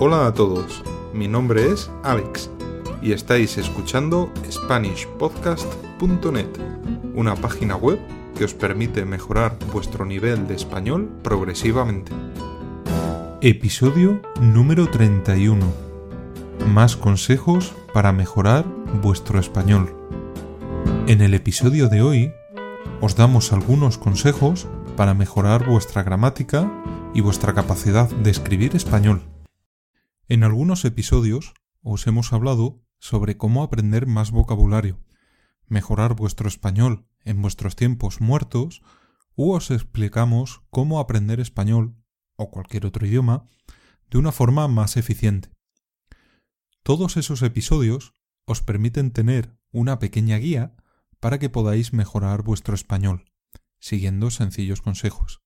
Hola a todos, mi nombre es Alex y estáis escuchando SpanishPodcast.net, una página web que os permite mejorar vuestro nivel de español progresivamente. Episodio número 31. Más consejos para mejorar vuestro español. En el episodio de hoy os damos algunos consejos para mejorar vuestra gramática y vuestra capacidad de escribir español. En algunos episodios os hemos hablado sobre cómo aprender más vocabulario, mejorar vuestro español en vuestros tiempos muertos, u os explicamos cómo aprender español o cualquier otro idioma de una forma más eficiente. Todos esos episodios os permiten tener una pequeña guía para que podáis mejorar vuestro español, siguiendo sencillos consejos.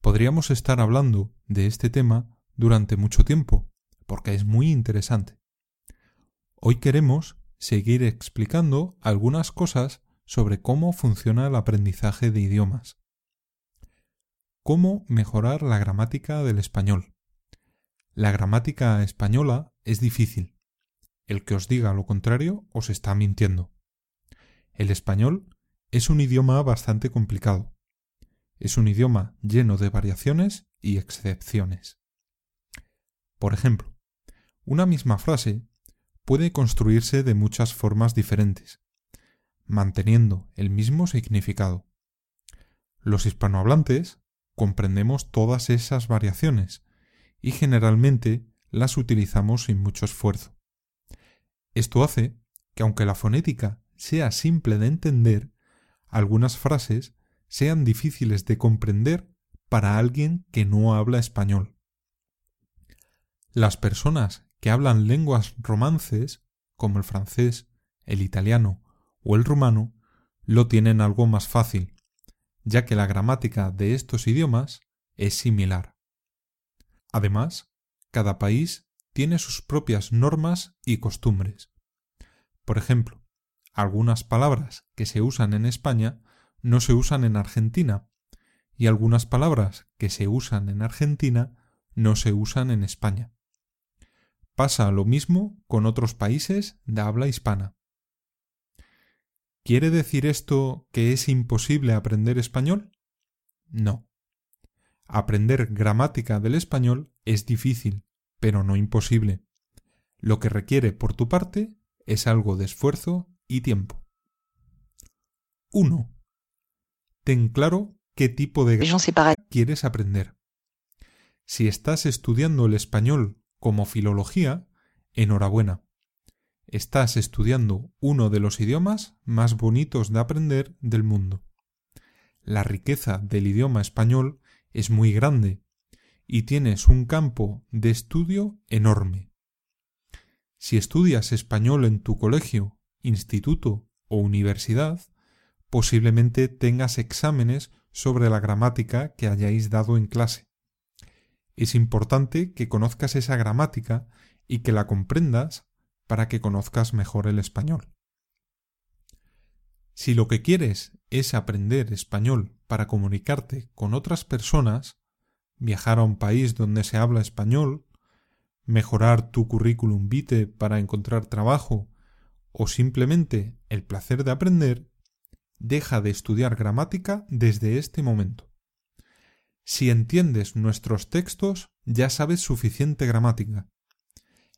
Podríamos estar hablando de este tema durante mucho tiempo, porque es muy interesante. Hoy queremos seguir explicando algunas cosas sobre cómo funciona el aprendizaje de idiomas. ¿Cómo mejorar la gramática del español? La gramática española es difícil. El que os diga lo contrario os está mintiendo. El español es un idioma bastante complicado. Es un idioma lleno de variaciones y excepciones. Por ejemplo, una misma frase puede construirse de muchas formas diferentes, manteniendo el mismo significado. Los hispanohablantes comprendemos todas esas variaciones y generalmente las utilizamos sin mucho esfuerzo. Esto hace que aunque la fonética sea simple de entender, algunas frases sean difíciles de comprender para alguien que no habla español. Las personas que hablan lenguas romances, como el francés, el italiano o el rumano, lo tienen algo más fácil, ya que la gramática de estos idiomas es similar. Además, cada país tiene sus propias normas y costumbres. Por ejemplo, algunas palabras que se usan en España no se usan en Argentina, y algunas palabras que se usan en Argentina no se usan en España. Pasa lo mismo con otros países de habla hispana. ¿Quiere decir esto que es imposible aprender español? No. Aprender gramática del español es difícil, pero no imposible. Lo que requiere por tu parte es algo de esfuerzo y tiempo. 1 ten claro qué tipo de quieres aprender. Si estás estudiando el español como filología, enhorabuena. Estás estudiando uno de los idiomas más bonitos de aprender del mundo. La riqueza del idioma español es muy grande y tienes un campo de estudio enorme. Si estudias español en tu colegio, instituto o universidad, posiblemente tengas exámenes sobre la gramática que hayáis dado en clase. Es importante que conozcas esa gramática y que la comprendas para que conozcas mejor el español. Si lo que quieres es aprender español para comunicarte con otras personas, viajar a un país donde se habla español, mejorar tu currículum vitae para encontrar trabajo o simplemente el placer de aprender, deja de estudiar gramática desde este momento. Si entiendes nuestros textos, ya sabes suficiente gramática.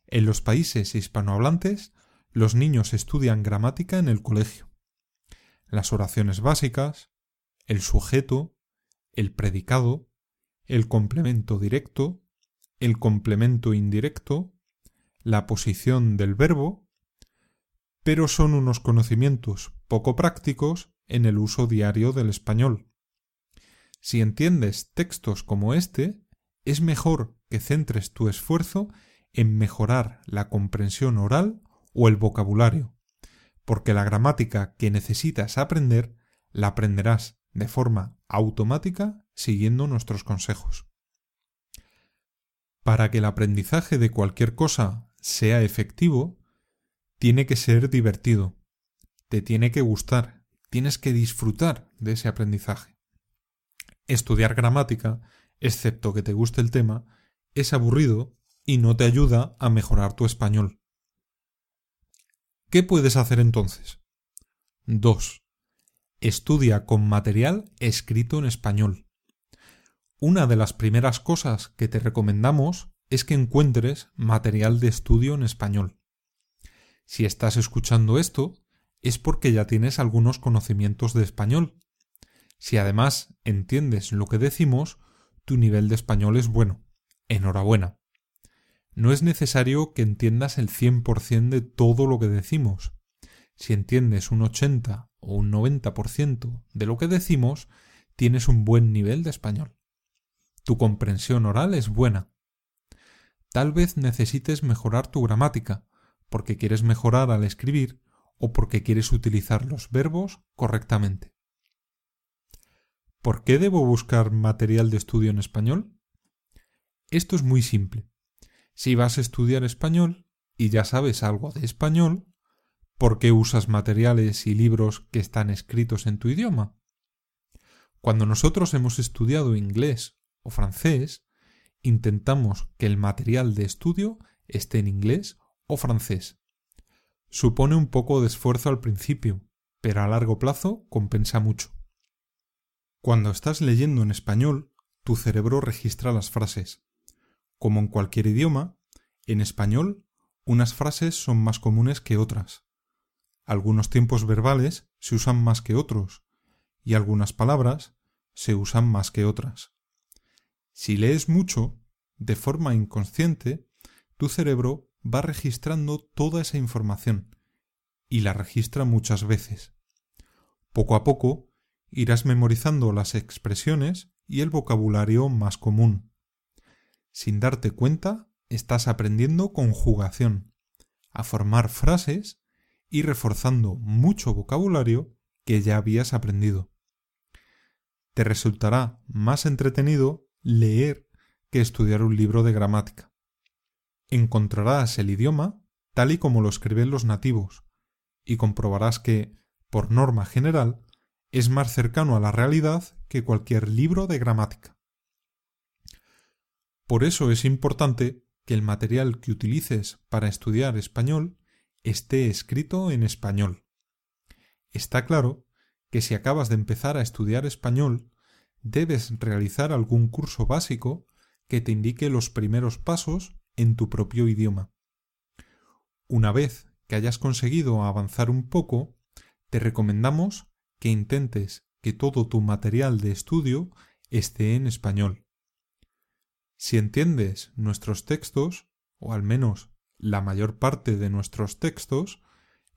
En los países hispanohablantes, los niños estudian gramática en el colegio. Las oraciones básicas, el sujeto, el predicado, el complemento directo, el complemento indirecto, la posición del verbo, pero son unos conocimientos poco prácticos en el uso diario del español. Si entiendes textos como este, es mejor que centres tu esfuerzo en mejorar la comprensión oral o el vocabulario, porque la gramática que necesitas aprender la aprenderás de forma automática siguiendo nuestros consejos. Para que el aprendizaje de cualquier cosa sea efectivo, tiene que ser divertido, te tiene que gustar tienes que disfrutar de ese aprendizaje. Estudiar gramática, excepto que te guste el tema, es aburrido y no te ayuda a mejorar tu español. ¿Qué puedes hacer entonces? 2. Estudia con material escrito en español. Una de las primeras cosas que te recomendamos es que encuentres material de estudio en español. Si estás escuchando esto, es porque ya tienes algunos conocimientos de español. Si además entiendes lo que decimos, tu nivel de español es bueno. Enhorabuena. No es necesario que entiendas el 100% de todo lo que decimos. Si entiendes un 80 o un 90% de lo que decimos, tienes un buen nivel de español. Tu comprensión oral es buena. Tal vez necesites mejorar tu gramática, porque quieres mejorar al escribir o porque quieres utilizar los verbos correctamente. ¿Por qué debo buscar material de estudio en español? Esto es muy simple. Si vas a estudiar español y ya sabes algo de español, ¿por qué usas materiales y libros que están escritos en tu idioma? Cuando nosotros hemos estudiado inglés o francés, intentamos que el material de estudio esté en inglés o francés. Supone un poco de esfuerzo al principio, pero a largo plazo compensa mucho. Cuando estás leyendo en español, tu cerebro registra las frases. Como en cualquier idioma, en español unas frases son más comunes que otras. Algunos tiempos verbales se usan más que otros, y algunas palabras se usan más que otras. Si lees mucho, de forma inconsciente, tu cerebro va registrando toda esa información y la registra muchas veces. Poco a poco irás memorizando las expresiones y el vocabulario más común. Sin darte cuenta, estás aprendiendo conjugación, a formar frases y reforzando mucho vocabulario que ya habías aprendido. Te resultará más entretenido leer que estudiar un libro de gramática encontrarás el idioma tal y como lo escriben los nativos, y comprobarás que, por norma general, es más cercano a la realidad que cualquier libro de gramática. Por eso es importante que el material que utilices para estudiar español esté escrito en español. Está claro que si acabas de empezar a estudiar español, debes realizar algún curso básico que te indique los primeros pasos en tu propio idioma. Una vez que hayas conseguido avanzar un poco, te recomendamos que intentes que todo tu material de estudio esté en español. Si entiendes nuestros textos, o al menos la mayor parte de nuestros textos,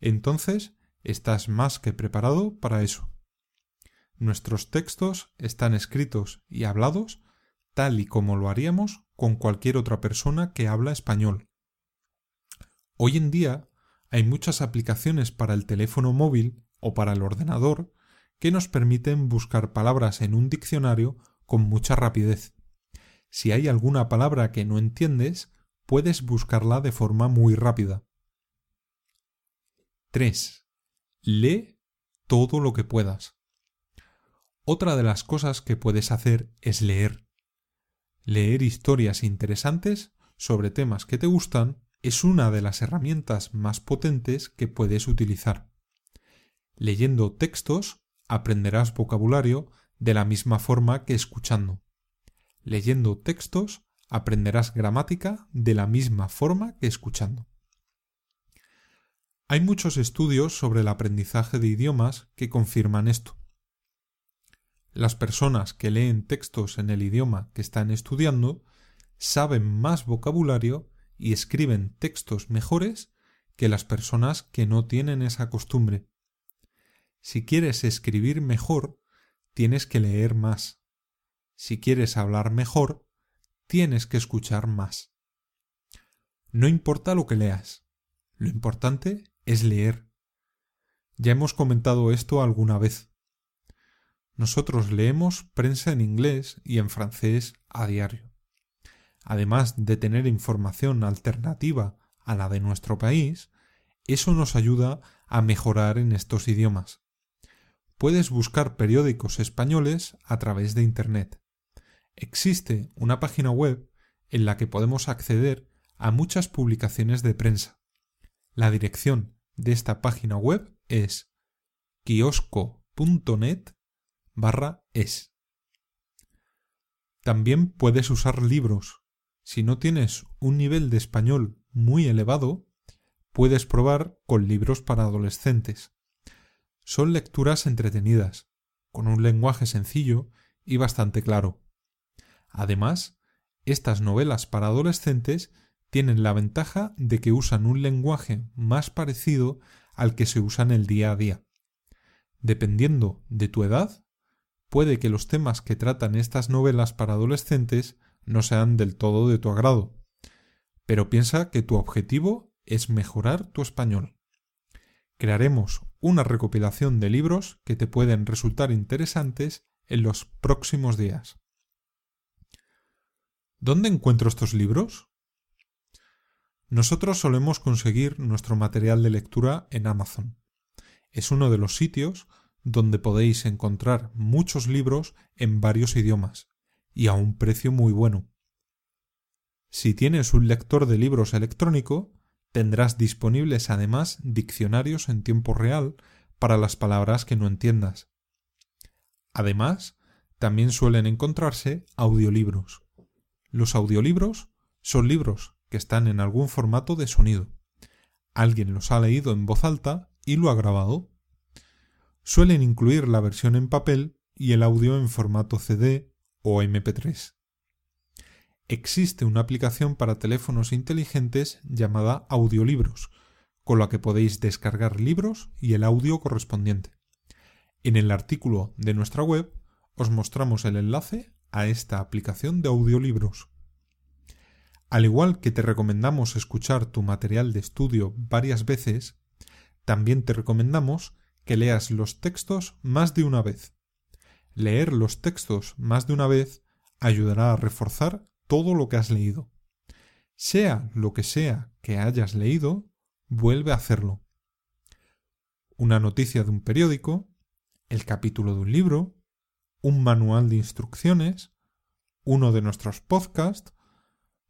entonces estás más que preparado para eso. Nuestros textos están escritos y hablados tal y como lo haríamos con cualquier otra persona que habla español. Hoy en día hay muchas aplicaciones para el teléfono móvil o para el ordenador que nos permiten buscar palabras en un diccionario con mucha rapidez. Si hay alguna palabra que no entiendes, puedes buscarla de forma muy rápida. 3. Lee todo lo que puedas. Otra de las cosas que puedes hacer es leer. Leer historias interesantes sobre temas que te gustan es una de las herramientas más potentes que puedes utilizar. Leyendo textos aprenderás vocabulario de la misma forma que escuchando. Leyendo textos aprenderás gramática de la misma forma que escuchando. Hay muchos estudios sobre el aprendizaje de idiomas que confirman esto. Las personas que leen textos en el idioma que están estudiando saben más vocabulario y escriben textos mejores que las personas que no tienen esa costumbre. Si quieres escribir mejor, tienes que leer más. Si quieres hablar mejor, tienes que escuchar más. No importa lo que leas, lo importante es leer. Ya hemos comentado esto alguna vez. Nosotros leemos prensa en inglés y en francés a diario. Además de tener información alternativa a la de nuestro país, eso nos ayuda a mejorar en estos idiomas. Puedes buscar periódicos españoles a través de Internet. Existe una página web en la que podemos acceder a muchas publicaciones de prensa. La dirección de esta página web es kiosco.net barra es. También puedes usar libros. Si no tienes un nivel de español muy elevado, puedes probar con libros para adolescentes. Son lecturas entretenidas, con un lenguaje sencillo y bastante claro. Además, estas novelas para adolescentes tienen la ventaja de que usan un lenguaje más parecido al que se usa en el día a día. Dependiendo de tu edad, puede que los temas que tratan estas novelas para adolescentes no sean del todo de tu agrado, pero piensa que tu objetivo es mejorar tu español. Crearemos una recopilación de libros que te pueden resultar interesantes en los próximos días. ¿Dónde encuentro estos libros? Nosotros solemos conseguir nuestro material de lectura en Amazon. Es uno de los sitios donde podéis encontrar muchos libros en varios idiomas y a un precio muy bueno. Si tienes un lector de libros electrónico, tendrás disponibles además diccionarios en tiempo real para las palabras que no entiendas. Además, también suelen encontrarse audiolibros. Los audiolibros son libros que están en algún formato de sonido. Alguien los ha leído en voz alta y lo ha grabado. Suelen incluir la versión en papel y el audio en formato CD o MP3. Existe una aplicación para teléfonos inteligentes llamada Audiolibros, con la que podéis descargar libros y el audio correspondiente. En el artículo de nuestra web os mostramos el enlace a esta aplicación de audiolibros. Al igual que te recomendamos escuchar tu material de estudio varias veces, también te recomendamos que leas los textos más de una vez. Leer los textos más de una vez ayudará a reforzar todo lo que has leído. Sea lo que sea que hayas leído, vuelve a hacerlo. Una noticia de un periódico, el capítulo de un libro, un manual de instrucciones, uno de nuestros podcasts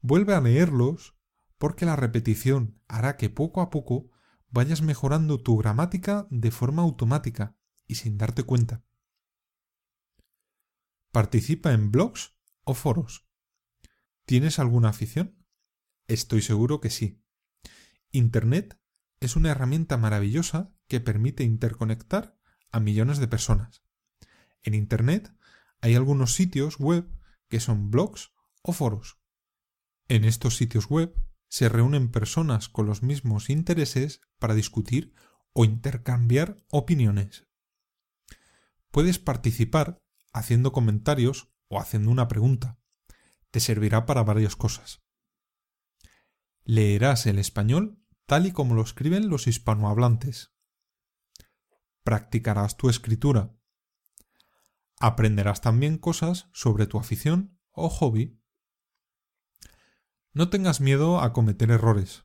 Vuelve a leerlos porque la repetición hará que poco a poco vayas mejorando tu gramática de forma automática y sin darte cuenta. Participa en blogs o foros. ¿Tienes alguna afición? Estoy seguro que sí. Internet es una herramienta maravillosa que permite interconectar a millones de personas. En Internet hay algunos sitios web que son blogs o foros. En estos sitios web se reúnen personas con los mismos intereses para discutir o intercambiar opiniones. Puedes participar haciendo comentarios o haciendo una pregunta. Te servirá para varias cosas. Leerás el español tal y como lo escriben los hispanohablantes. Practicarás tu escritura. Aprenderás también cosas sobre tu afición o hobby no tengas miedo a cometer errores.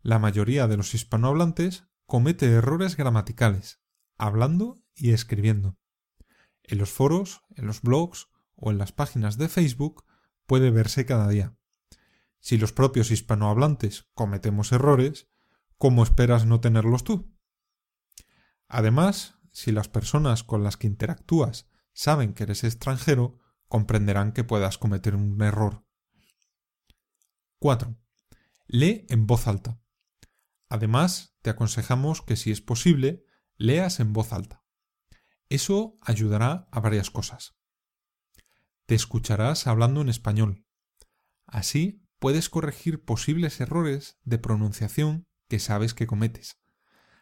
La mayoría de los hispanohablantes comete errores gramaticales, hablando y escribiendo. En los foros, en los blogs o en las páginas de Facebook puede verse cada día. Si los propios hispanohablantes cometemos errores, ¿cómo esperas no tenerlos tú? Además, si las personas con las que interactúas saben que eres extranjero, comprenderán que puedas cometer un error 4. Lee en voz alta. Además, te aconsejamos que si es posible, leas en voz alta. Eso ayudará a varias cosas. Te escucharás hablando en español. Así puedes corregir posibles errores de pronunciación que sabes que cometes.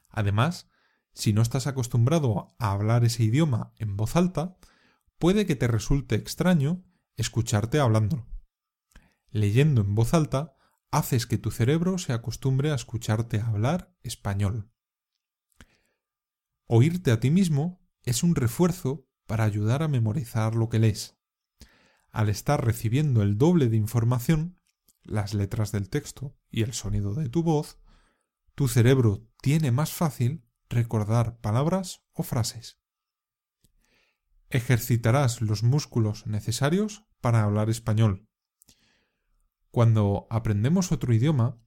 Además, si no estás acostumbrado a hablar ese idioma en voz alta, puede que te resulte extraño escucharte hablándolo leyendo en voz alta, haces que tu cerebro se acostumbre a escucharte hablar español. Oírte a ti mismo es un refuerzo para ayudar a memorizar lo que lees. Al estar recibiendo el doble de información, las letras del texto y el sonido de tu voz, tu cerebro tiene más fácil recordar palabras o frases. Ejercitarás los músculos necesarios para hablar español, Cuando aprendemos otro idioma,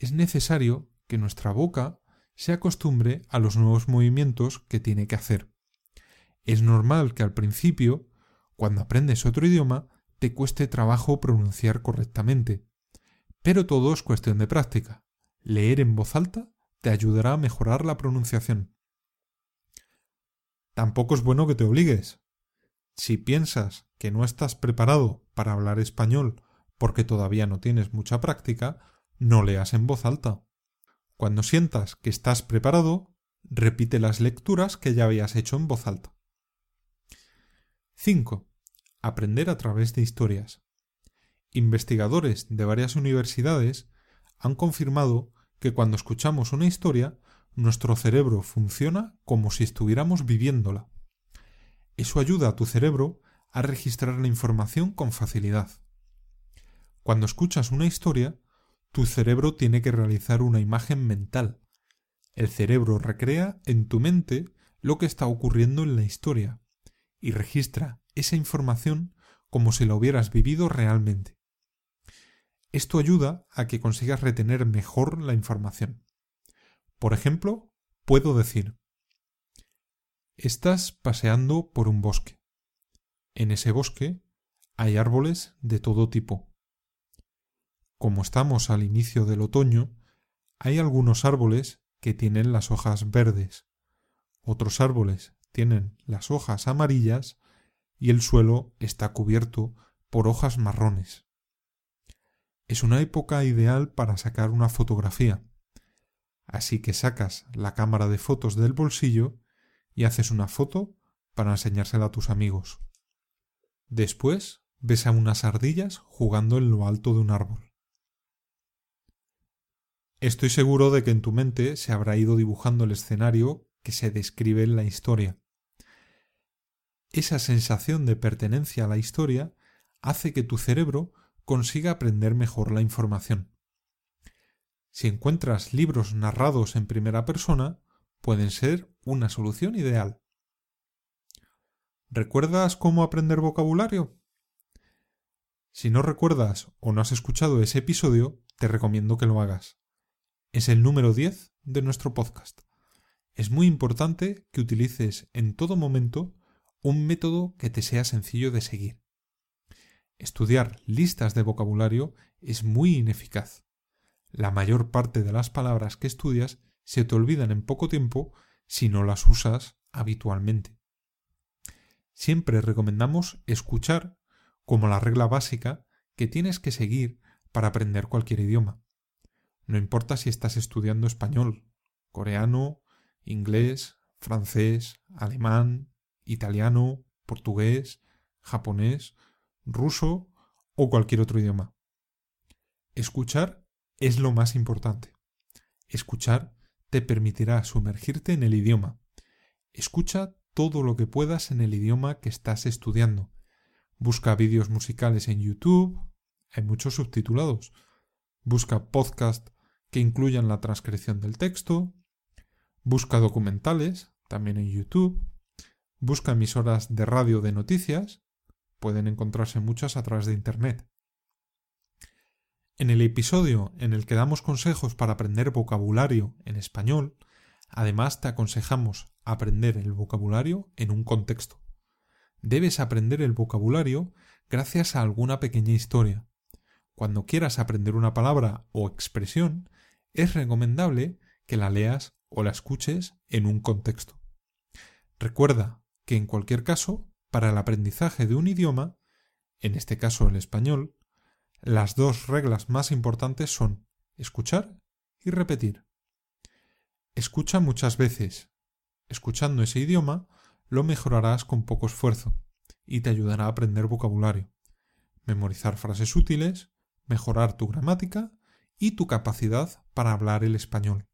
es necesario que nuestra boca se acostumbre a los nuevos movimientos que tiene que hacer. Es normal que al principio, cuando aprendes otro idioma, te cueste trabajo pronunciar correctamente. Pero todo es cuestión de práctica. Leer en voz alta te ayudará a mejorar la pronunciación. Tampoco es bueno que te obligues. Si piensas que no estás preparado para hablar español porque todavía no tienes mucha práctica, no leas en voz alta. Cuando sientas que estás preparado, repite las lecturas que ya habías hecho en voz alta. 5. Aprender a través de historias. Investigadores de varias universidades han confirmado que cuando escuchamos una historia, nuestro cerebro funciona como si estuviéramos viviéndola. Eso ayuda a tu cerebro a registrar la información con facilidad. Cuando escuchas una historia, tu cerebro tiene que realizar una imagen mental. El cerebro recrea en tu mente lo que está ocurriendo en la historia y registra esa información como si la hubieras vivido realmente. Esto ayuda a que consigas retener mejor la información. Por ejemplo, puedo decir, estás paseando por un bosque. En ese bosque hay árboles de todo tipo. Como estamos al inicio del otoño, hay algunos árboles que tienen las hojas verdes, otros árboles tienen las hojas amarillas y el suelo está cubierto por hojas marrones. Es una época ideal para sacar una fotografía, así que sacas la cámara de fotos del bolsillo y haces una foto para enseñársela a tus amigos. Después ves a unas ardillas jugando en lo alto de un árbol. Estoy seguro de que en tu mente se habrá ido dibujando el escenario que se describe en la historia. Esa sensación de pertenencia a la historia hace que tu cerebro consiga aprender mejor la información. Si encuentras libros narrados en primera persona, pueden ser una solución ideal. ¿Recuerdas cómo aprender vocabulario? Si no recuerdas o no has escuchado ese episodio, te recomiendo que lo hagas es el número 10 de nuestro podcast. Es muy importante que utilices en todo momento un método que te sea sencillo de seguir. Estudiar listas de vocabulario es muy ineficaz. La mayor parte de las palabras que estudias se te olvidan en poco tiempo si no las usas habitualmente. Siempre recomendamos escuchar como la regla básica que tienes que seguir para aprender cualquier idioma. No importa si estás estudiando español, coreano, inglés, francés, alemán, italiano, portugués, japonés, ruso o cualquier otro idioma. Escuchar es lo más importante. Escuchar te permitirá sumergirte en el idioma. Escucha todo lo que puedas en el idioma que estás estudiando. Busca vídeos musicales en YouTube, hay muchos subtitulados. Busca podcast que incluyan la transcripción del texto, busca documentales, también en YouTube, busca emisoras de radio de noticias, pueden encontrarse muchas a través de Internet. En el episodio en el que damos consejos para aprender vocabulario en español, además te aconsejamos aprender el vocabulario en un contexto. Debes aprender el vocabulario gracias a alguna pequeña historia. Cuando quieras aprender una palabra o expresión, es recomendable que la leas o la escuches en un contexto. Recuerda que en cualquier caso, para el aprendizaje de un idioma, en este caso el español, las dos reglas más importantes son escuchar y repetir. Escucha muchas veces. Escuchando ese idioma, lo mejorarás con poco esfuerzo y te ayudará a aprender vocabulario, memorizar frases útiles, mejorar tu gramática y tu capacidad para hablar el español.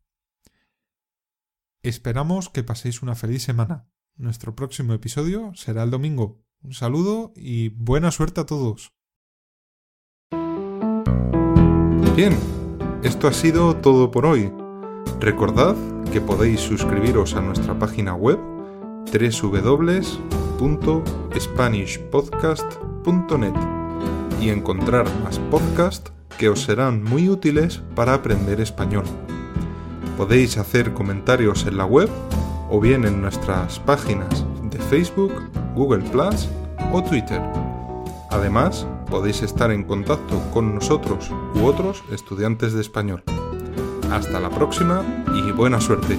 Esperamos que paséis una feliz semana. Nuestro próximo episodio será el domingo. Un saludo y buena suerte a todos. Bien, esto ha sido todo por hoy. Recordad que podéis suscribiros a nuestra página web www.spanishpodcast.net y encontrar más podcasts que os serán muy útiles para aprender español. Podéis hacer comentarios en la web o bien en nuestras páginas de Facebook, Google Plus o Twitter. Además, podéis estar en contacto con nosotros u otros estudiantes de español. Hasta la próxima y buena suerte.